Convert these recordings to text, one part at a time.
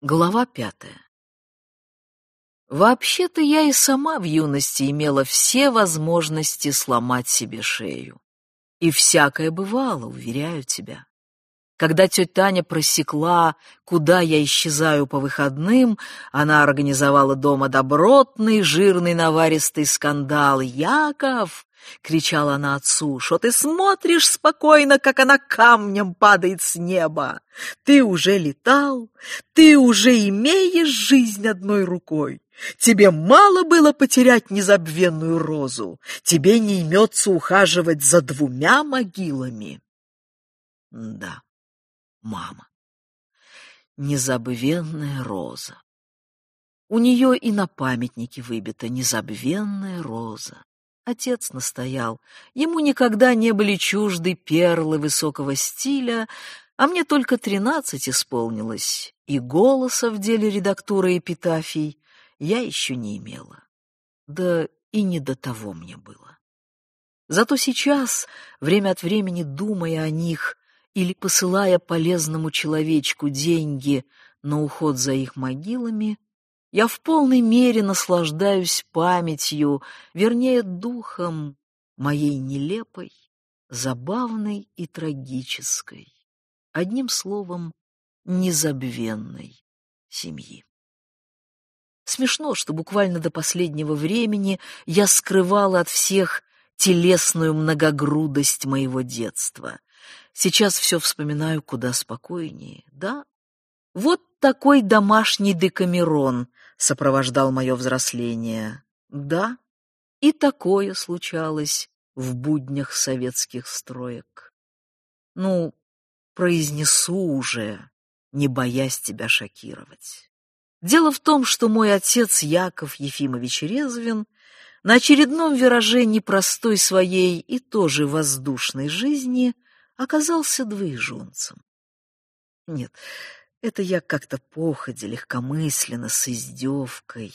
Глава пятая. Вообще-то я и сама в юности имела все возможности сломать себе шею. И всякое бывало, уверяю тебя. Когда тетя Таня просекла, куда я исчезаю по выходным, она организовала дома добротный, жирный, наваристый скандал. «Яков, — кричала она отцу, — что ты смотришь спокойно, как она камнем падает с неба. Ты уже летал, ты уже имеешь жизнь одной рукой. Тебе мало было потерять незабвенную розу, тебе не имется ухаживать за двумя могилами. Да, мама, незабвенная роза. У нее и на памятнике выбита незабвенная роза. Отец настоял. Ему никогда не были чужды перлы высокого стиля, а мне только тринадцать исполнилось, и голоса в деле редактуры эпитафий я еще не имела. Да и не до того мне было. Зато сейчас, время от времени думая о них или посылая полезному человечку деньги на уход за их могилами, я в полной мере наслаждаюсь памятью, вернее, духом моей нелепой, забавной и трагической, одним словом, незабвенной семьи. Смешно, что буквально до последнего времени я скрывала от всех телесную многогрудость моего детства. Сейчас все вспоминаю куда спокойнее. Да, вот такой домашний декамерон сопровождал мое взросление. Да, и такое случалось в буднях советских строек. Ну, произнесу уже, не боясь тебя шокировать. Дело в том, что мой отец Яков Ефимович Резвин на очередном вираже непростой своей и тоже воздушной жизни оказался двоеженцем. Нет, это я как-то походя, легкомысленно, с издевкой,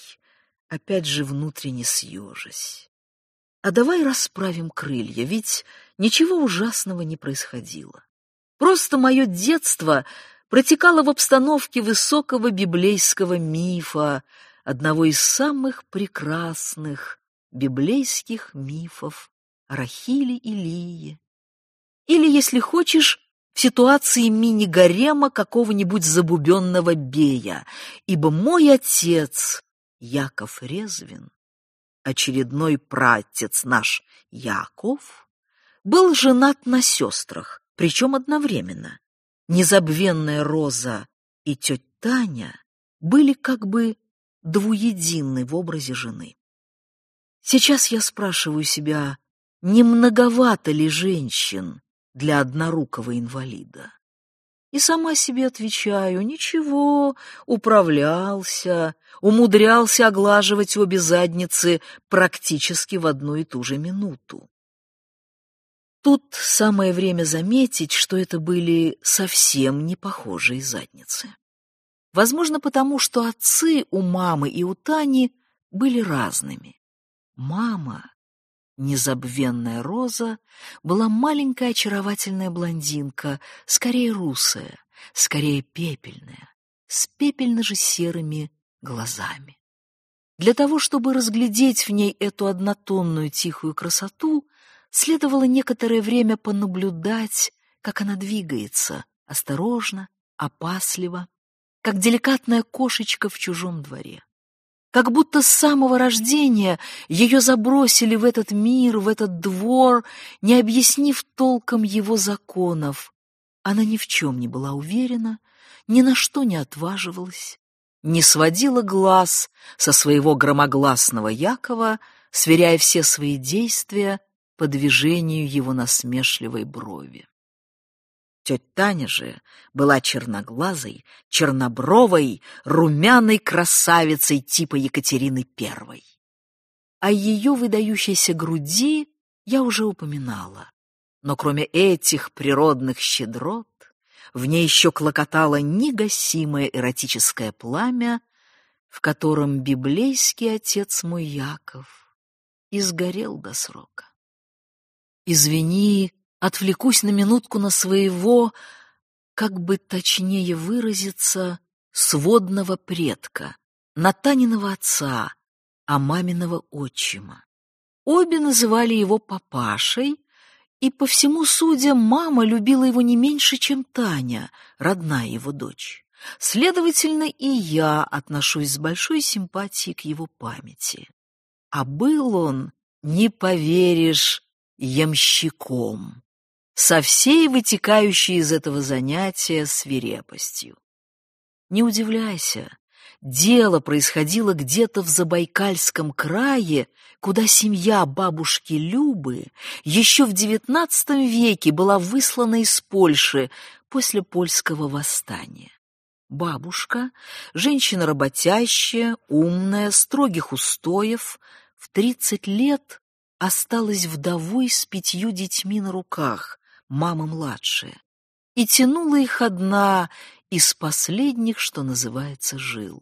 опять же внутренне съежась. А давай расправим крылья, ведь ничего ужасного не происходило. Просто мое детство протекало в обстановке высокого библейского мифа, одного из самых прекрасных библейских мифов Рахили и Лии. Или, если хочешь, в ситуации мини-гарема какого-нибудь забубенного бея, ибо мой отец, Яков Резвин, очередной праотец наш Яков, был женат на сестрах, причем одновременно. Незабвенная Роза и тетя Таня были как бы двуединны в образе жены. Сейчас я спрашиваю себя, не многовато ли женщин для однорукого инвалида. И сама себе отвечаю, ничего, управлялся, умудрялся оглаживать обе задницы практически в одну и ту же минуту. Тут самое время заметить, что это были совсем не похожие задницы. Возможно, потому что отцы у мамы и у Тани были разными. Мама Незабвенная Роза была маленькая очаровательная блондинка, скорее русая, скорее пепельная, с пепельно же серыми глазами. Для того, чтобы разглядеть в ней эту однотонную тихую красоту, следовало некоторое время понаблюдать, как она двигается, осторожно, опасливо, как деликатная кошечка в чужом дворе как будто с самого рождения ее забросили в этот мир, в этот двор, не объяснив толком его законов. Она ни в чем не была уверена, ни на что не отваживалась, не сводила глаз со своего громогласного Якова, сверяя все свои действия по движению его насмешливой брови. Тетя Таня же была черноглазой, чернобровой, румяной красавицей типа Екатерины Первой. О ее выдающейся груди я уже упоминала. Но кроме этих природных щедрот, в ней еще клокотало негасимое эротическое пламя, в котором библейский отец мой Яков изгорел до срока. Извини, отвлекусь на минутку на своего, как бы точнее выразиться, сводного предка, Натаниного отца, а маминого отчима. Обе называли его папашей, и, по всему судя, мама любила его не меньше, чем Таня, родная его дочь. Следовательно, и я отношусь с большой симпатией к его памяти. А был он, не поверишь, ямщиком, со всей вытекающей из этого занятия свирепостью. Не удивляйся, дело происходило где-то в Забайкальском крае, куда семья бабушки Любы еще в XIX веке была выслана из Польши после польского восстания. Бабушка, женщина работящая, умная, строгих устоев, в тридцать лет осталась вдовой с пятью детьми на руках, мама младшая, и тянула их одна из последних, что называется, жил.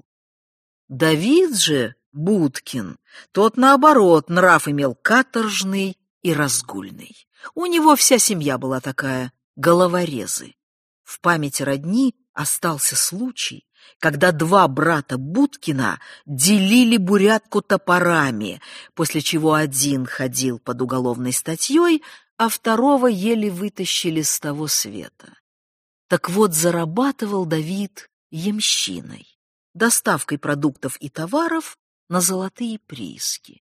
Давид же, Будкин, тот, наоборот, нрав имел каторжный и разгульный. У него вся семья была такая, головорезы. В памяти родни остался случай, когда два брата Будкина делили бурятку топорами, после чего один ходил под уголовной статьей, а второго еле вытащили с того света. Так вот, зарабатывал Давид ямщиной, доставкой продуктов и товаров на золотые прииски.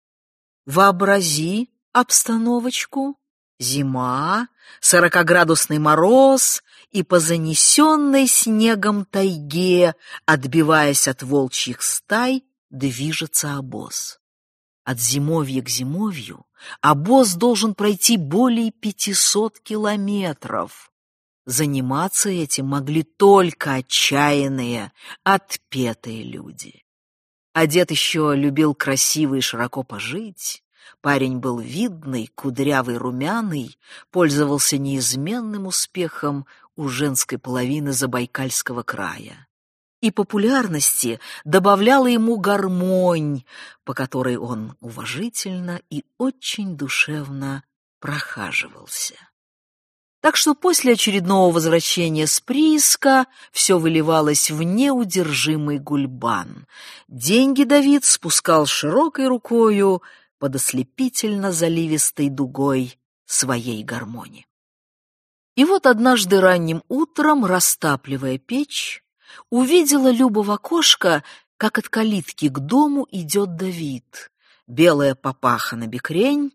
Вообрази обстановочку, зима, сорокоградусный мороз, и по занесенной снегом тайге, отбиваясь от волчьих стай, движется обоз. От зимовья к зимовью обоз должен пройти более пятисот километров. Заниматься этим могли только отчаянные, отпетые люди. А дед еще любил красиво и широко пожить. Парень был видный, кудрявый, румяный, пользовался неизменным успехом у женской половины Забайкальского края. И популярности добавляла ему гармонь, по которой он уважительно и очень душевно прохаживался. Так что после очередного возвращения с прииска все выливалось в неудержимый гульбан. Деньги Давид спускал широкой рукою под ослепительно-заливистой дугой своей гармонии. И вот однажды ранним утром, растапливая печь, увидела Люба в окошко, как от калитки к дому идет Давид. Белая папаха на бекрень,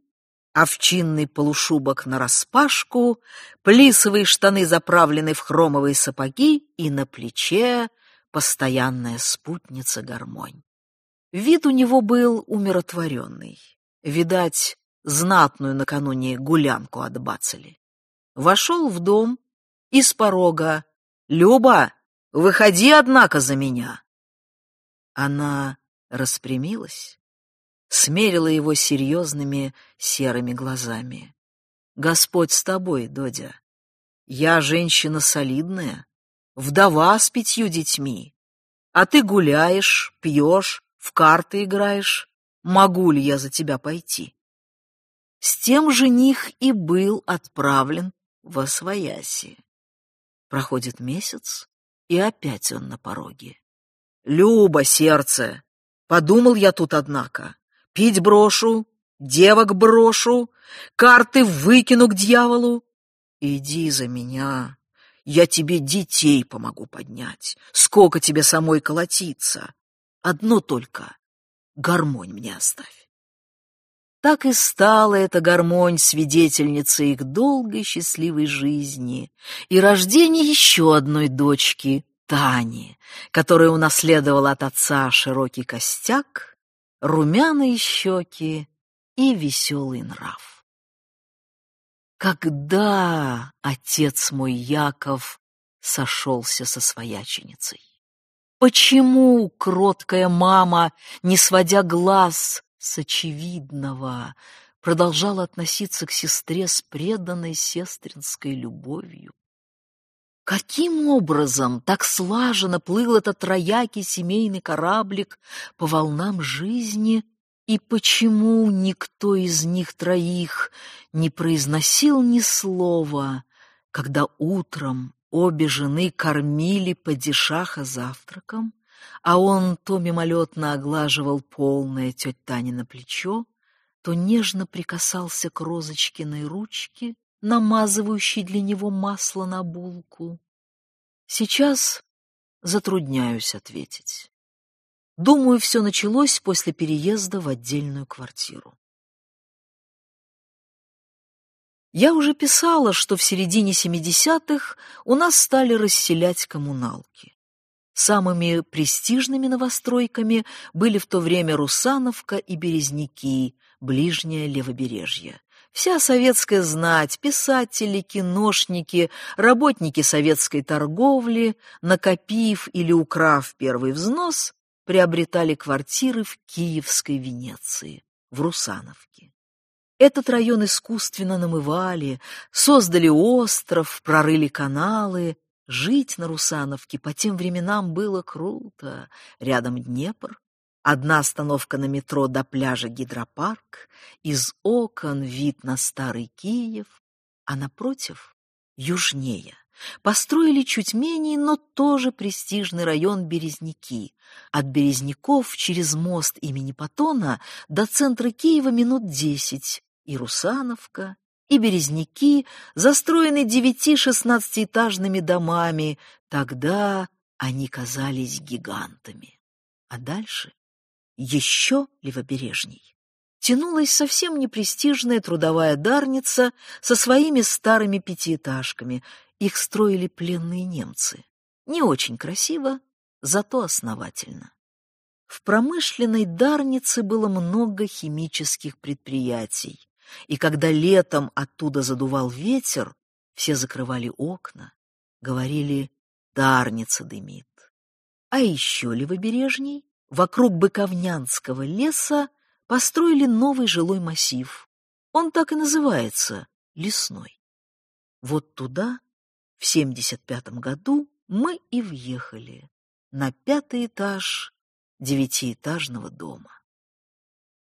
овчинный полушубок нараспашку, плисовые штаны заправлены в хромовые сапоги и на плече постоянная спутница гармонь. Вид у него был умиротворенный. Видать, знатную накануне гулянку отбацали вошел в дом и с порога «Люба, выходи, однако, за меня!» Она распрямилась, смерила его серьезными серыми глазами. «Господь с тобой, Додя. Я женщина солидная, вдова с пятью детьми, а ты гуляешь, пьешь, в карты играешь. Могу ли я за тебя пойти?» С тем жених и был отправлен во свояси. Проходит месяц, и опять он на пороге. «Люба, сердце! Подумал я тут, однако. Пить брошу, девок брошу, карты выкину к дьяволу. Иди за меня, я тебе детей помогу поднять. Сколько тебе самой колотиться? Одно только — гармонь мне оставь. Так и стала эта гармонь свидетельницей их долгой счастливой жизни и рождения еще одной дочки, Тани, которая унаследовала от отца широкий костяк, румяные щеки и веселый нрав. Когда отец мой Яков сошелся со свояченицей? Почему кроткая мама, не сводя глаз, с очевидного, продолжал относиться к сестре с преданной сестринской любовью. Каким образом так слаженно плыл этот троякий семейный кораблик по волнам жизни, и почему никто из них троих не произносил ни слова, когда утром Обе жены кормили падишаха завтраком, а он то мимолетно оглаживал полное тетя Тани на плечо, то нежно прикасался к розочкиной ручке, намазывающей для него масло на булку. Сейчас затрудняюсь ответить. Думаю, все началось после переезда в отдельную квартиру. Я уже писала, что в середине 70-х у нас стали расселять коммуналки. Самыми престижными новостройками были в то время Русановка и Березники, ближнее левобережье. Вся советская знать, писатели, киношники, работники советской торговли, накопив или украв первый взнос, приобретали квартиры в Киевской Венеции, в Русановке. Этот район искусственно намывали, создали остров, прорыли каналы. Жить на Русановке по тем временам было круто. Рядом Днепр, одна остановка на метро до пляжа Гидропарк, из окон вид на старый Киев, а напротив, южнее, построили чуть менее, но тоже престижный район Березники. От Березняков через мост имени Патона до центра Киева минут десять, и Русановка, и Березняки застроены девяти-шестнадцатиэтажными домами. Тогда они казались гигантами. А дальше еще левобережней тянулась совсем непрестижная трудовая дарница со своими старыми пятиэтажками. Их строили пленные немцы. Не очень красиво, зато основательно. В промышленной дарнице было много химических предприятий. И когда летом оттуда задувал ветер, все закрывали окна, говорили «дарница дымит». А еще левобережней, вокруг Быковнянского леса, построили новый жилой массив. Он так и называется — лесной. Вот туда в 75 году мы и въехали на пятый этаж девятиэтажного дома.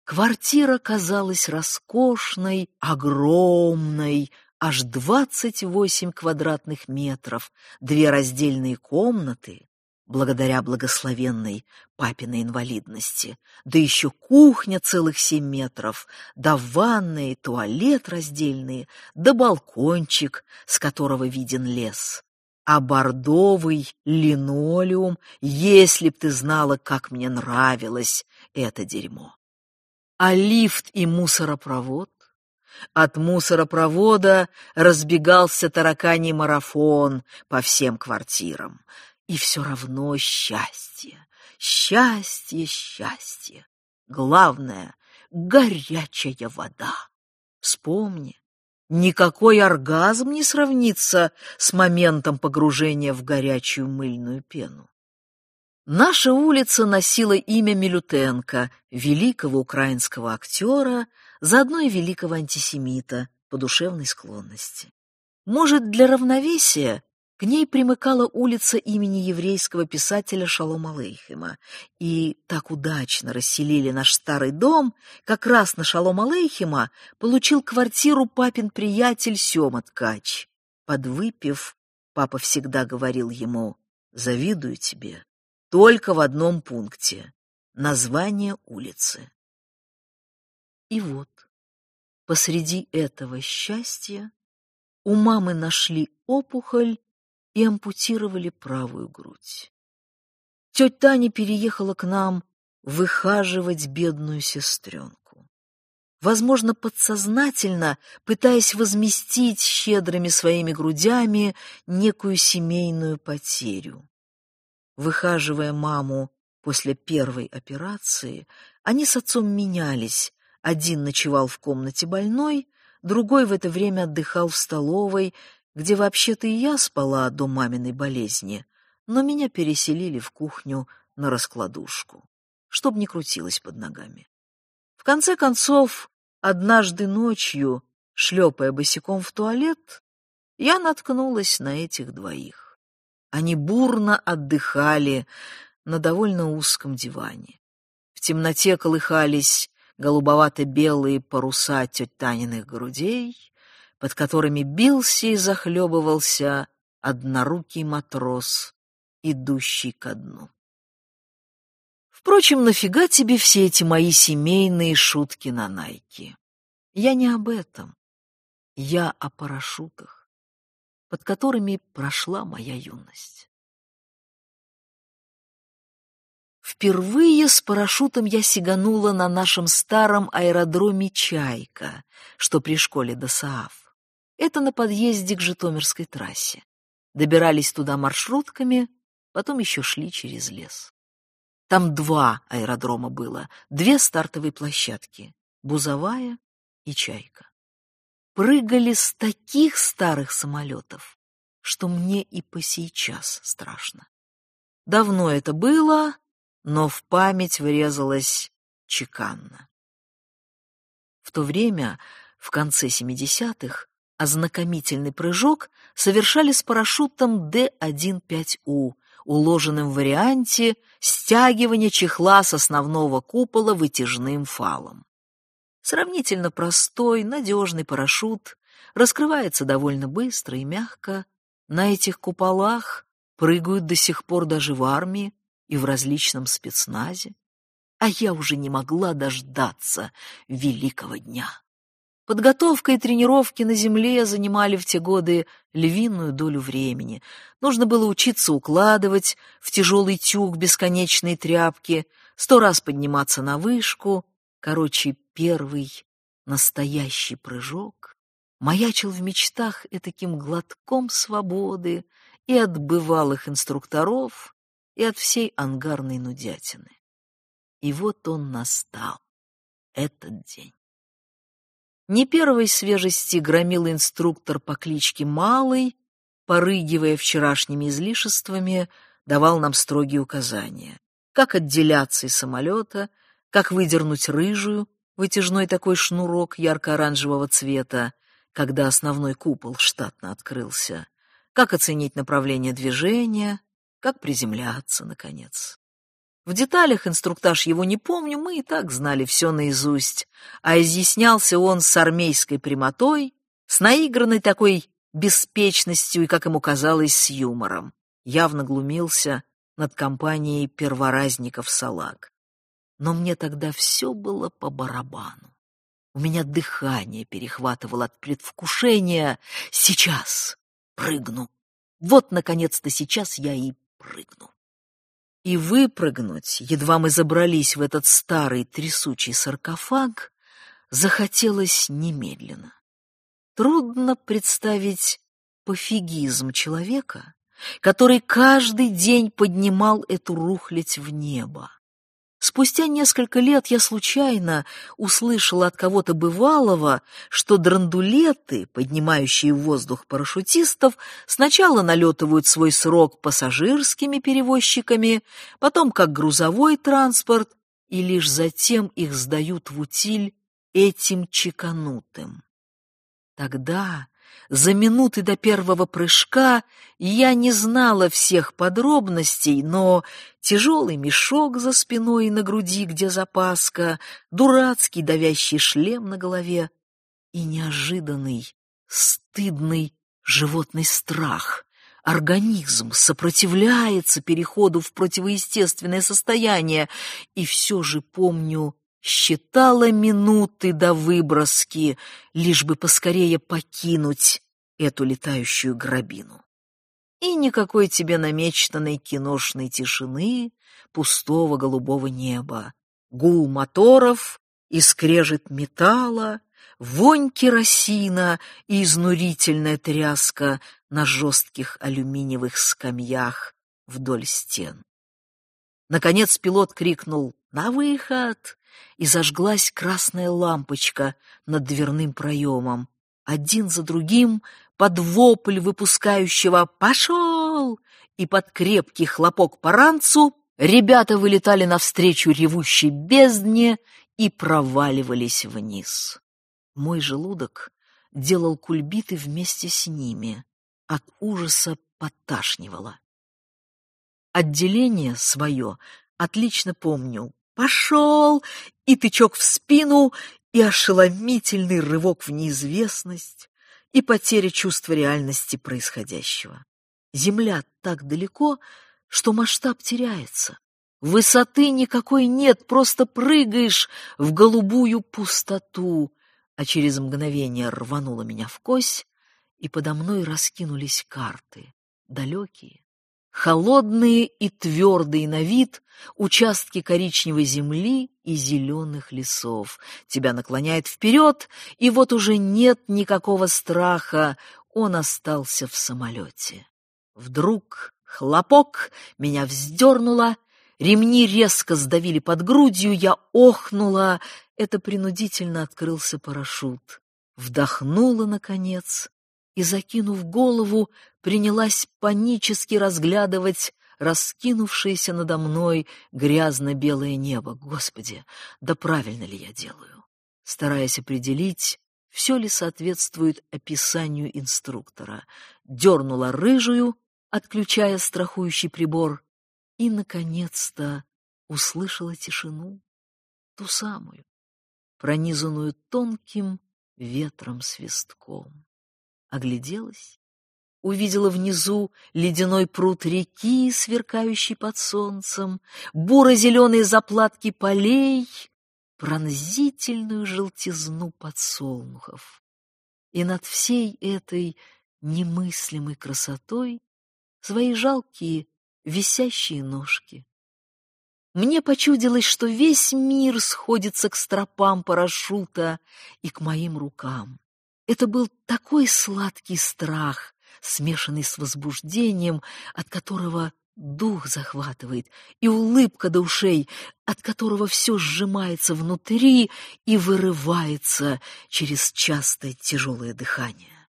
Квартира казалась роскошной, огромной, аж двадцать восемь квадратных метров, две раздельные комнаты, благодаря благословенной папиной инвалидности, да еще кухня целых семь метров, да ванная туалет раздельные, да балкончик, с которого виден лес. А бордовый линолеум, если б ты знала, как мне нравилось это дерьмо а лифт и мусоропровод. От мусоропровода разбегался тараканий марафон по всем квартирам. И все равно счастье, счастье, счастье. Главное — горячая вода. Вспомни, никакой оргазм не сравнится с моментом погружения в горячую мыльную пену. Наша улица носила имя Милютенко, великого украинского актера, заодно и великого антисемита по душевной склонности. Может, для равновесия к ней примыкала улица имени еврейского писателя Шалома Алейхема, и так удачно расселили наш старый дом, как раз на Шалом Алейхема получил квартиру папин приятель Сема Ткач. Подвыпив, папа всегда говорил ему «Завидую тебе, только в одном пункте — название улицы. И вот, посреди этого счастья у мамы нашли опухоль и ампутировали правую грудь. Тетя Таня переехала к нам выхаживать бедную сестренку. Возможно, подсознательно, пытаясь возместить щедрыми своими грудями некую семейную потерю. Выхаживая маму после первой операции, они с отцом менялись. Один ночевал в комнате больной, другой в это время отдыхал в столовой, где вообще-то и я спала до маминой болезни, но меня переселили в кухню на раскладушку, чтобы не крутилась под ногами. В конце концов, однажды ночью, шлепая босиком в туалет, я наткнулась на этих двоих. Они бурно отдыхали на довольно узком диване. В темноте колыхались голубовато-белые паруса теть Таниных грудей, под которыми бился и захлебывался однорукий матрос, идущий ко дну. Впрочем, нафига тебе все эти мои семейные шутки на найке? Я не об этом. Я о парашютах, под которыми прошла моя юность. Впервые с парашютом я сиганула на нашем старом аэродроме «Чайка», что при школе ДОСААФ. Это на подъезде к Житомирской трассе. Добирались туда маршрутками, потом еще шли через лес. Там два аэродрома было, две стартовые площадки — Бузовая и Чайка. Прыгали с таких старых самолетов, что мне и по сейчас страшно. Давно это было, но в память врезалось чеканно. В то время, в конце 70-х, ознакомительный прыжок совершали с парашютом Д-1-5У, уложенным в варианте стягивания чехла с основного купола вытяжным фалом. Сравнительно простой, надежный парашют раскрывается довольно быстро и мягко. На этих куполах прыгают до сих пор даже в армии и в различном спецназе. А я уже не могла дождаться великого дня. Подготовка и тренировки на земле занимали в те годы львиную долю времени. Нужно было учиться укладывать в тяжелый тюк бесконечные тряпки, сто раз подниматься на вышку. Короче, первый настоящий прыжок маячил в мечтах этаким глотком свободы и от бывалых инструкторов, и от всей ангарной нудятины. И вот он настал, этот день. Не первой свежести громил инструктор по кличке Малый, порыгивая вчерашними излишествами, давал нам строгие указания. Как отделяться из самолета, как выдернуть рыжую, вытяжной такой шнурок ярко-оранжевого цвета, когда основной купол штатно открылся, как оценить направление движения, как приземляться, наконец. В деталях инструктаж его не помню, мы и так знали все наизусть, а изъяснялся он с армейской прямотой, с наигранной такой беспечностью и, как ему казалось, с юмором. Явно глумился над компанией перворазников салаг. Но мне тогда все было по барабану. У меня дыхание перехватывало от предвкушения. Сейчас прыгну. Вот, наконец-то, сейчас я и прыгну и выпрыгнуть, едва мы забрались в этот старый трясучий саркофаг, захотелось немедленно. Трудно представить пофигизм человека, который каждый день поднимал эту рухлядь в небо. Спустя несколько лет я случайно услышала от кого-то бывалого, что драндулеты, поднимающие в воздух парашютистов, сначала налетывают свой срок пассажирскими перевозчиками, потом как грузовой транспорт, и лишь затем их сдают в утиль этим чеканутым. Тогда за минуты до первого прыжка я не знала всех подробностей, но тяжелый мешок за спиной и на груди, где запаска, дурацкий давящий шлем на голове и неожиданный, стыдный животный страх. Организм сопротивляется переходу в противоестественное состояние, и все же помню считала минуты до выброски, лишь бы поскорее покинуть эту летающую гробину. И никакой тебе намечтанной киношной тишины, пустого голубого неба, гул моторов и скрежет металла, вонь керосина и изнурительная тряска на жестких алюминиевых скамьях вдоль стен. Наконец пилот крикнул «На выход!» И зажглась красная лампочка над дверным проемом. Один за другим под вопль выпускающего «Пошел!» и под крепкий хлопок по ранцу ребята вылетали навстречу ревущей бездне и проваливались вниз. Мой желудок делал кульбиты вместе с ними. От ужаса поташнивало. Отделение свое отлично помню. Пошел! И тычок в спину, и ошеломительный рывок в неизвестность, и потеря чувства реальности происходящего. Земля так далеко, что масштаб теряется. Высоты никакой нет, просто прыгаешь в голубую пустоту, а через мгновение рвануло меня в кость, и подо мной раскинулись карты, далекие, холодные и твердые на вид участки коричневой земли и зеленых лесов. Тебя наклоняет вперед, и вот уже нет никакого страха, он остался в самолете. Вдруг хлопок, меня вздернуло, Ремни резко сдавили под грудью, я охнула. Это принудительно открылся парашют. Вдохнула, наконец, и, закинув голову, принялась панически разглядывать раскинувшееся надо мной грязно-белое небо. Господи, да правильно ли я делаю? Стараясь определить, все ли соответствует описанию инструктора, дернула рыжую, отключая страхующий прибор, и, наконец-то, услышала тишину, ту самую, пронизанную тонким ветром-свистком. Огляделась, увидела внизу ледяной пруд реки, сверкающий под солнцем, буро-зеленые заплатки полей, пронзительную желтизну подсолнухов. И над всей этой немыслимой красотой свои жалкие висящие ножки. Мне почудилось, что весь мир сходится к стропам парашюта и к моим рукам. Это был такой сладкий страх, смешанный с возбуждением, от которого дух захватывает, и улыбка до ушей, от которого все сжимается внутри и вырывается через частое тяжелое дыхание.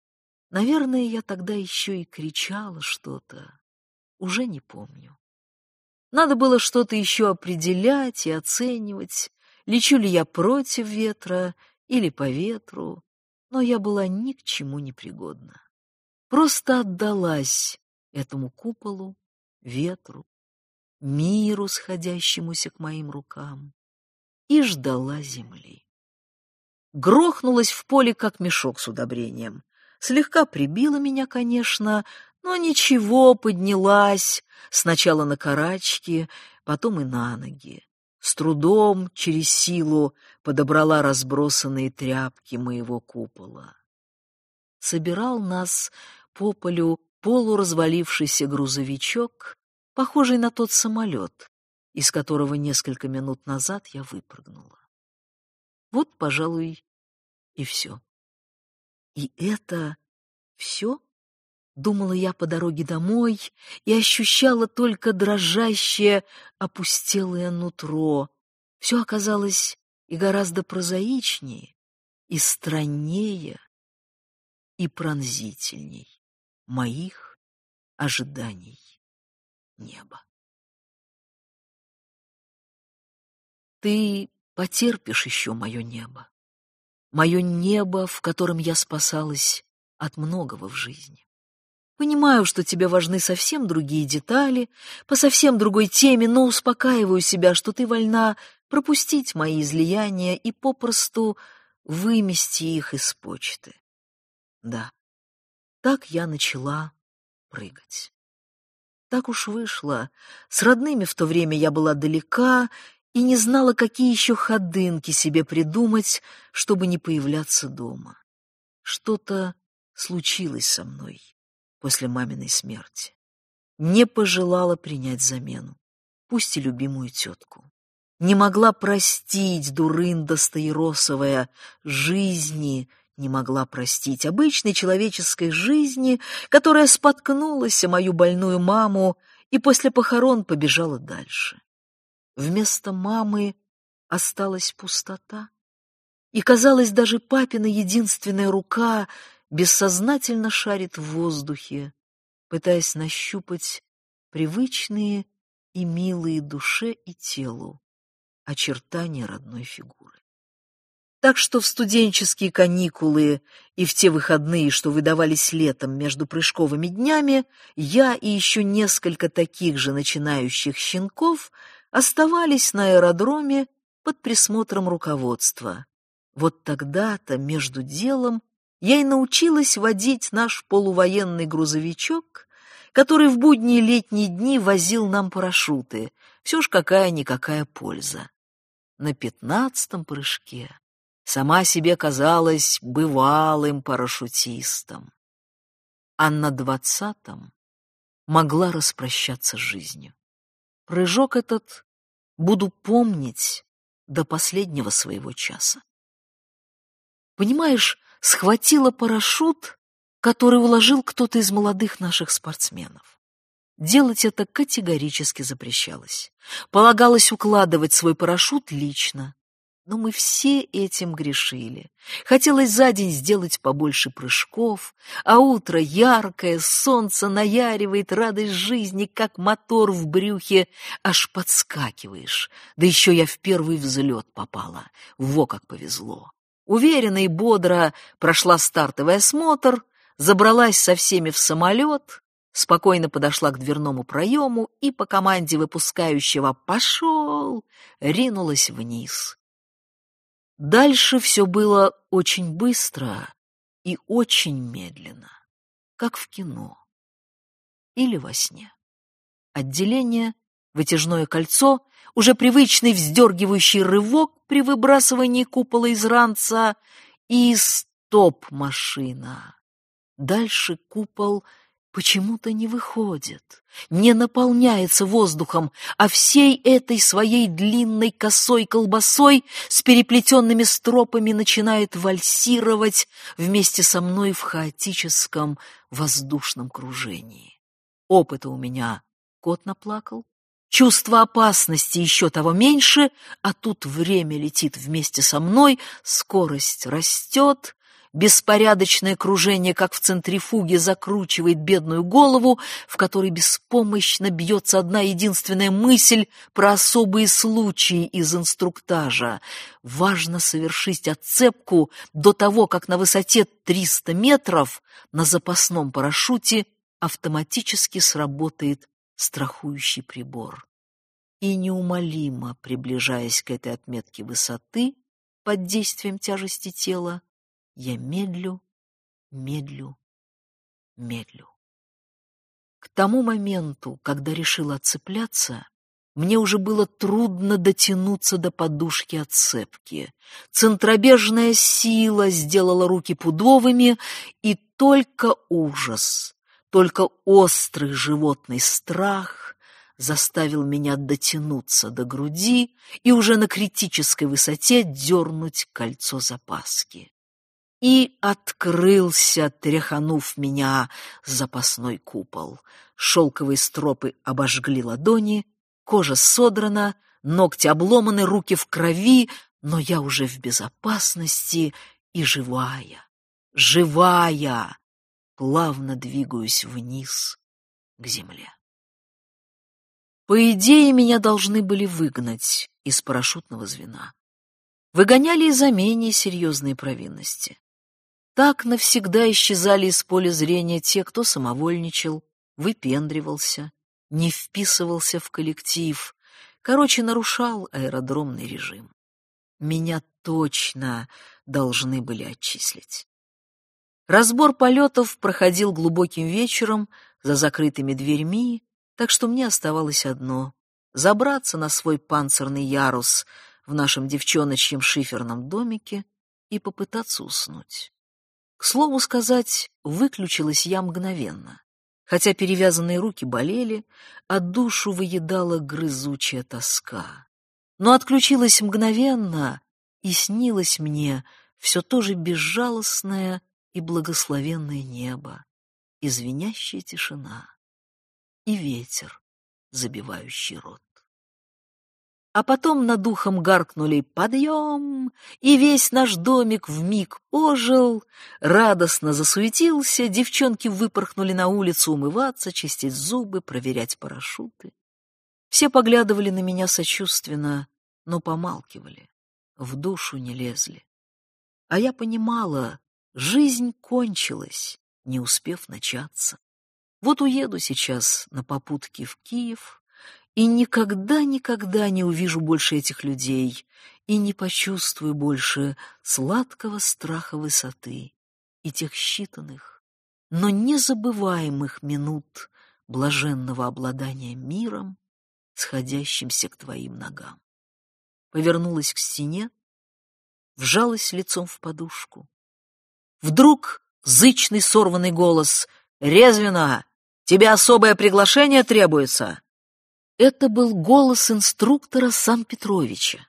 Наверное, я тогда еще и кричала что-то, уже не помню. Надо было что-то еще определять и оценивать, лечу ли я против ветра или по ветру, но я была ни к чему не пригодна. Просто отдалась этому куполу, ветру, миру, сходящемуся к моим рукам, и ждала земли. Грохнулась в поле, как мешок с удобрением. Слегка прибила меня, конечно, но ничего, поднялась, сначала на карачки, потом и на ноги. С трудом, через силу, подобрала разбросанные тряпки моего купола. Собирал нас по полю полуразвалившийся грузовичок, похожий на тот самолет, из которого несколько минут назад я выпрыгнула. Вот, пожалуй, и все. И это все? Думала я по дороге домой и ощущала только дрожащее, опустелое нутро. Все оказалось и гораздо прозаичнее, и страннее, и пронзительней моих ожиданий неба. Ты потерпишь еще мое небо, мое небо, в котором я спасалась от многого в жизни. Понимаю, что тебе важны совсем другие детали, по совсем другой теме, но успокаиваю себя, что ты вольна пропустить мои излияния и попросту вымести их из почты. Да, так я начала прыгать. Так уж вышло. С родными в то время я была далека и не знала, какие еще ходынки себе придумать, чтобы не появляться дома. Что-то случилось со мной после маминой смерти. Не пожелала принять замену, пусть и любимую тетку. Не могла простить дурында Стаиросовая жизни, не могла простить обычной человеческой жизни, которая споткнулась о мою больную маму и после похорон побежала дальше. Вместо мамы осталась пустота, и, казалось, даже папина единственная рука бессознательно шарит в воздухе, пытаясь нащупать привычные и милые душе и телу очертания родной фигуры. Так что в студенческие каникулы и в те выходные, что выдавались летом между прыжковыми днями, я и еще несколько таких же начинающих щенков оставались на аэродроме под присмотром руководства. Вот тогда-то между делом я и научилась водить наш полувоенный грузовичок, который в будние летние дни возил нам парашюты. Все ж какая-никакая польза. На пятнадцатом прыжке сама себе казалась бывалым парашютистом, а на двадцатом могла распрощаться с жизнью. Прыжок этот буду помнить до последнего своего часа. Понимаешь, схватила парашют, который уложил кто-то из молодых наших спортсменов. Делать это категорически запрещалось. Полагалось укладывать свой парашют лично, но мы все этим грешили. Хотелось за день сделать побольше прыжков, а утро яркое, солнце наяривает радость жизни, как мотор в брюхе, аж подскакиваешь. Да еще я в первый взлет попала. Во как повезло. Уверенно и бодро прошла стартовый осмотр, забралась со всеми в самолет, спокойно подошла к дверному проему и по команде выпускающего «пошел» ринулась вниз. Дальше все было очень быстро и очень медленно, как в кино или во сне. Отделение, вытяжное кольцо, уже привычный вздергивающий рывок при выбрасывании купола из ранца и стоп-машина. Дальше купол почему-то не выходит, не наполняется воздухом, а всей этой своей длинной косой колбасой с переплетенными стропами начинает вальсировать вместе со мной в хаотическом воздушном кружении. Опыта у меня кот наплакал, чувство опасности еще того меньше, а тут время летит вместе со мной, скорость растет, Беспорядочное кружение, как в центрифуге, закручивает бедную голову, в которой беспомощно бьется одна единственная мысль про особые случаи из инструктажа. Важно совершить отцепку до того, как на высоте 300 метров на запасном парашюте автоматически сработает страхующий прибор. И неумолимо приближаясь к этой отметке высоты под действием тяжести тела, я медлю, медлю, медлю. К тому моменту, когда решила отцепляться, мне уже было трудно дотянуться до подушки отцепки. Центробежная сила сделала руки пудовыми, и только ужас, только острый животный страх заставил меня дотянуться до груди и уже на критической высоте дернуть кольцо запаски. И открылся, тряханув меня, запасной купол. Шелковые стропы обожгли ладони, кожа содрана, ногти обломаны, руки в крови, но я уже в безопасности и живая, живая, плавно двигаюсь вниз к земле. По идее, меня должны были выгнать из парашютного звена. Выгоняли из-за менее серьезные провинности. Так навсегда исчезали из поля зрения те, кто самовольничал, выпендривался, не вписывался в коллектив, короче, нарушал аэродромный режим. Меня точно должны были отчислить. Разбор полетов проходил глубоким вечером за закрытыми дверьми, так что мне оставалось одно — забраться на свой панцирный ярус в нашем девчоночьем шиферном домике и попытаться уснуть. К слову сказать, выключилась я мгновенно, хотя перевязанные руки болели, а душу выедала грызучая тоска. Но отключилась мгновенно, и снилось мне все то же безжалостное и благословенное небо, извинящая тишина и ветер, забивающий рот а потом над ухом гаркнули «Подъем!» и весь наш домик вмиг ожил, радостно засуетился, девчонки выпорхнули на улицу умываться, чистить зубы, проверять парашюты. Все поглядывали на меня сочувственно, но помалкивали, в душу не лезли. А я понимала, жизнь кончилась, не успев начаться. Вот уеду сейчас на попутке в Киев, и никогда-никогда не увижу больше этих людей и не почувствую больше сладкого страха высоты и тех считанных, но незабываемых минут блаженного обладания миром, сходящимся к твоим ногам. Повернулась к стене, вжалась лицом в подушку. Вдруг зычный сорванный голос «Резвина! Тебе особое приглашение требуется!» Это был голос инструктора Сан Петровича.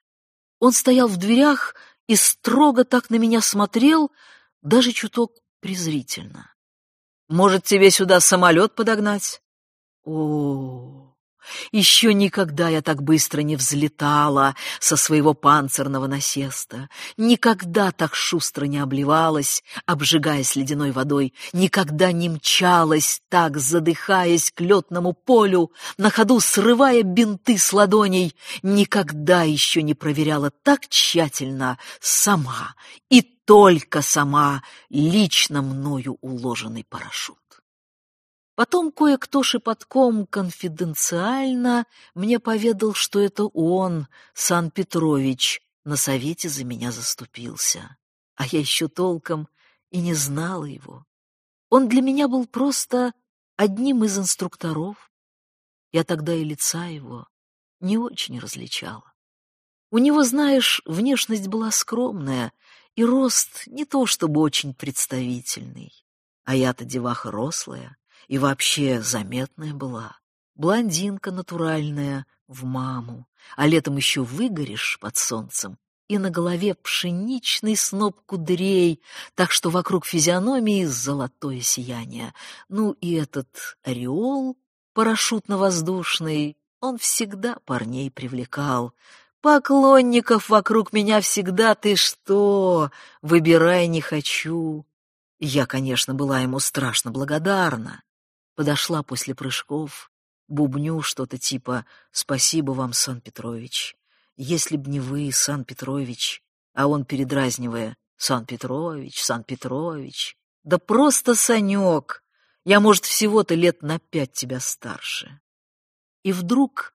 Он стоял в дверях и строго так на меня смотрел, даже чуток презрительно. «Может, тебе сюда самолет подогнать?» О, еще никогда я так быстро не взлетала со своего панцирного насеста, никогда так шустро не обливалась, обжигаясь ледяной водой, никогда не мчалась так, задыхаясь к летному полю, на ходу срывая бинты с ладоней, никогда еще не проверяла так тщательно сама и только сама лично мною уложенный парашют. Потом кое-кто шепотком конфиденциально мне поведал, что это он, Сан Петрович, на совете за меня заступился. А я еще толком и не знала его. Он для меня был просто одним из инструкторов. Я тогда и лица его не очень различала. У него, знаешь, внешность была скромная, и рост не то чтобы очень представительный. А я-то деваха рослая, и вообще заметная была. Блондинка натуральная, в маму, а летом еще выгоришь под солнцем, и на голове пшеничный сноп кудрей, так что вокруг физиономии золотое сияние. Ну и этот ореол парашютно-воздушный, он всегда парней привлекал. Поклонников вокруг меня всегда ты что, выбирай не хочу. Я, конечно, была ему страшно благодарна подошла после прыжков, бубню что-то типа «Спасибо вам, Сан Петрович. Если б не вы, Сан Петрович», а он, передразнивая «Сан Петрович, Сан Петрович», да просто Санек, я, может, всего-то лет на пять тебя старше. И вдруг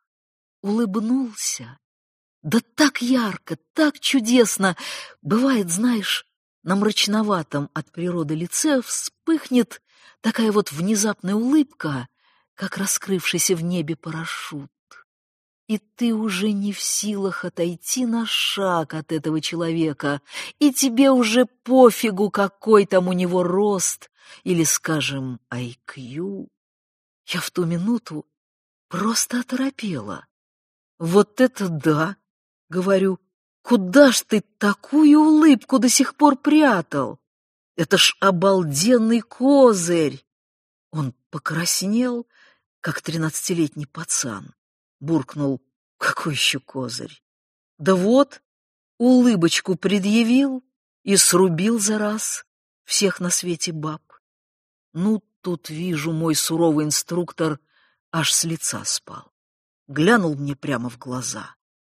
улыбнулся. Да так ярко, так чудесно. Бывает, знаешь, на мрачноватом от природы лице вспыхнет Такая вот внезапная улыбка, как раскрывшийся в небе парашют. И ты уже не в силах отойти на шаг от этого человека, и тебе уже пофигу, какой там у него рост или, скажем, IQ. Я в ту минуту просто оторопела. Вот это да, говорю, куда ж ты такую улыбку до сих пор прятал? Это ж обалденный козырь! Он покраснел, как тринадцатилетний пацан. Буркнул, какой еще козырь? Да вот, улыбочку предъявил и срубил за раз всех на свете баб. Ну, тут вижу, мой суровый инструктор аж с лица спал. Глянул мне прямо в глаза.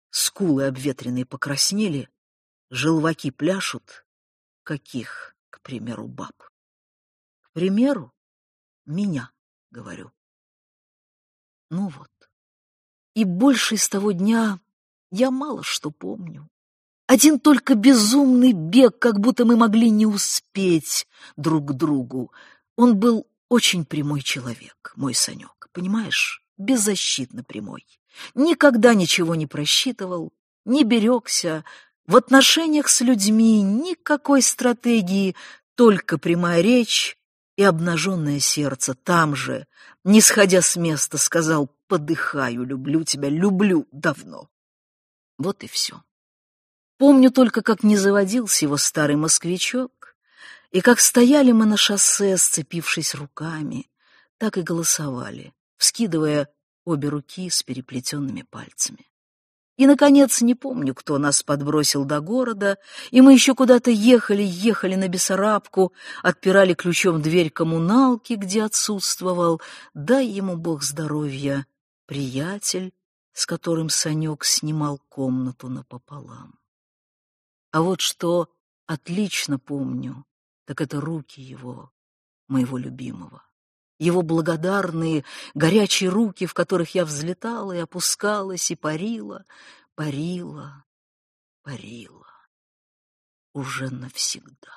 Скулы обветренные покраснели, желваки пляшут. Каких? К примеру, баб. К примеру, меня, говорю. Ну вот. И больше с того дня я мало что помню. Один только безумный бег, как будто мы могли не успеть друг к другу. Он был очень прямой человек, мой Санек, понимаешь? Беззащитно прямой. Никогда ничего не просчитывал, не берегся, в отношениях с людьми никакой стратегии, только прямая речь и обнаженное сердце там же, не сходя с места, сказал «Подыхаю, люблю тебя, люблю давно». Вот и все. Помню только, как не заводился его старый москвичок, и как стояли мы на шоссе, сцепившись руками, так и голосовали, вскидывая обе руки с переплетенными пальцами. И, наконец, не помню, кто нас подбросил до города, и мы еще куда-то ехали, ехали на Бессарабку, отпирали ключом дверь коммуналки, где отсутствовал, дай ему бог здоровья, приятель, с которым Санек снимал комнату напополам. А вот что отлично помню, так это руки его, моего любимого его благодарные, горячие руки, в которых я взлетала и опускалась, и парила, парила, парила. Уже навсегда.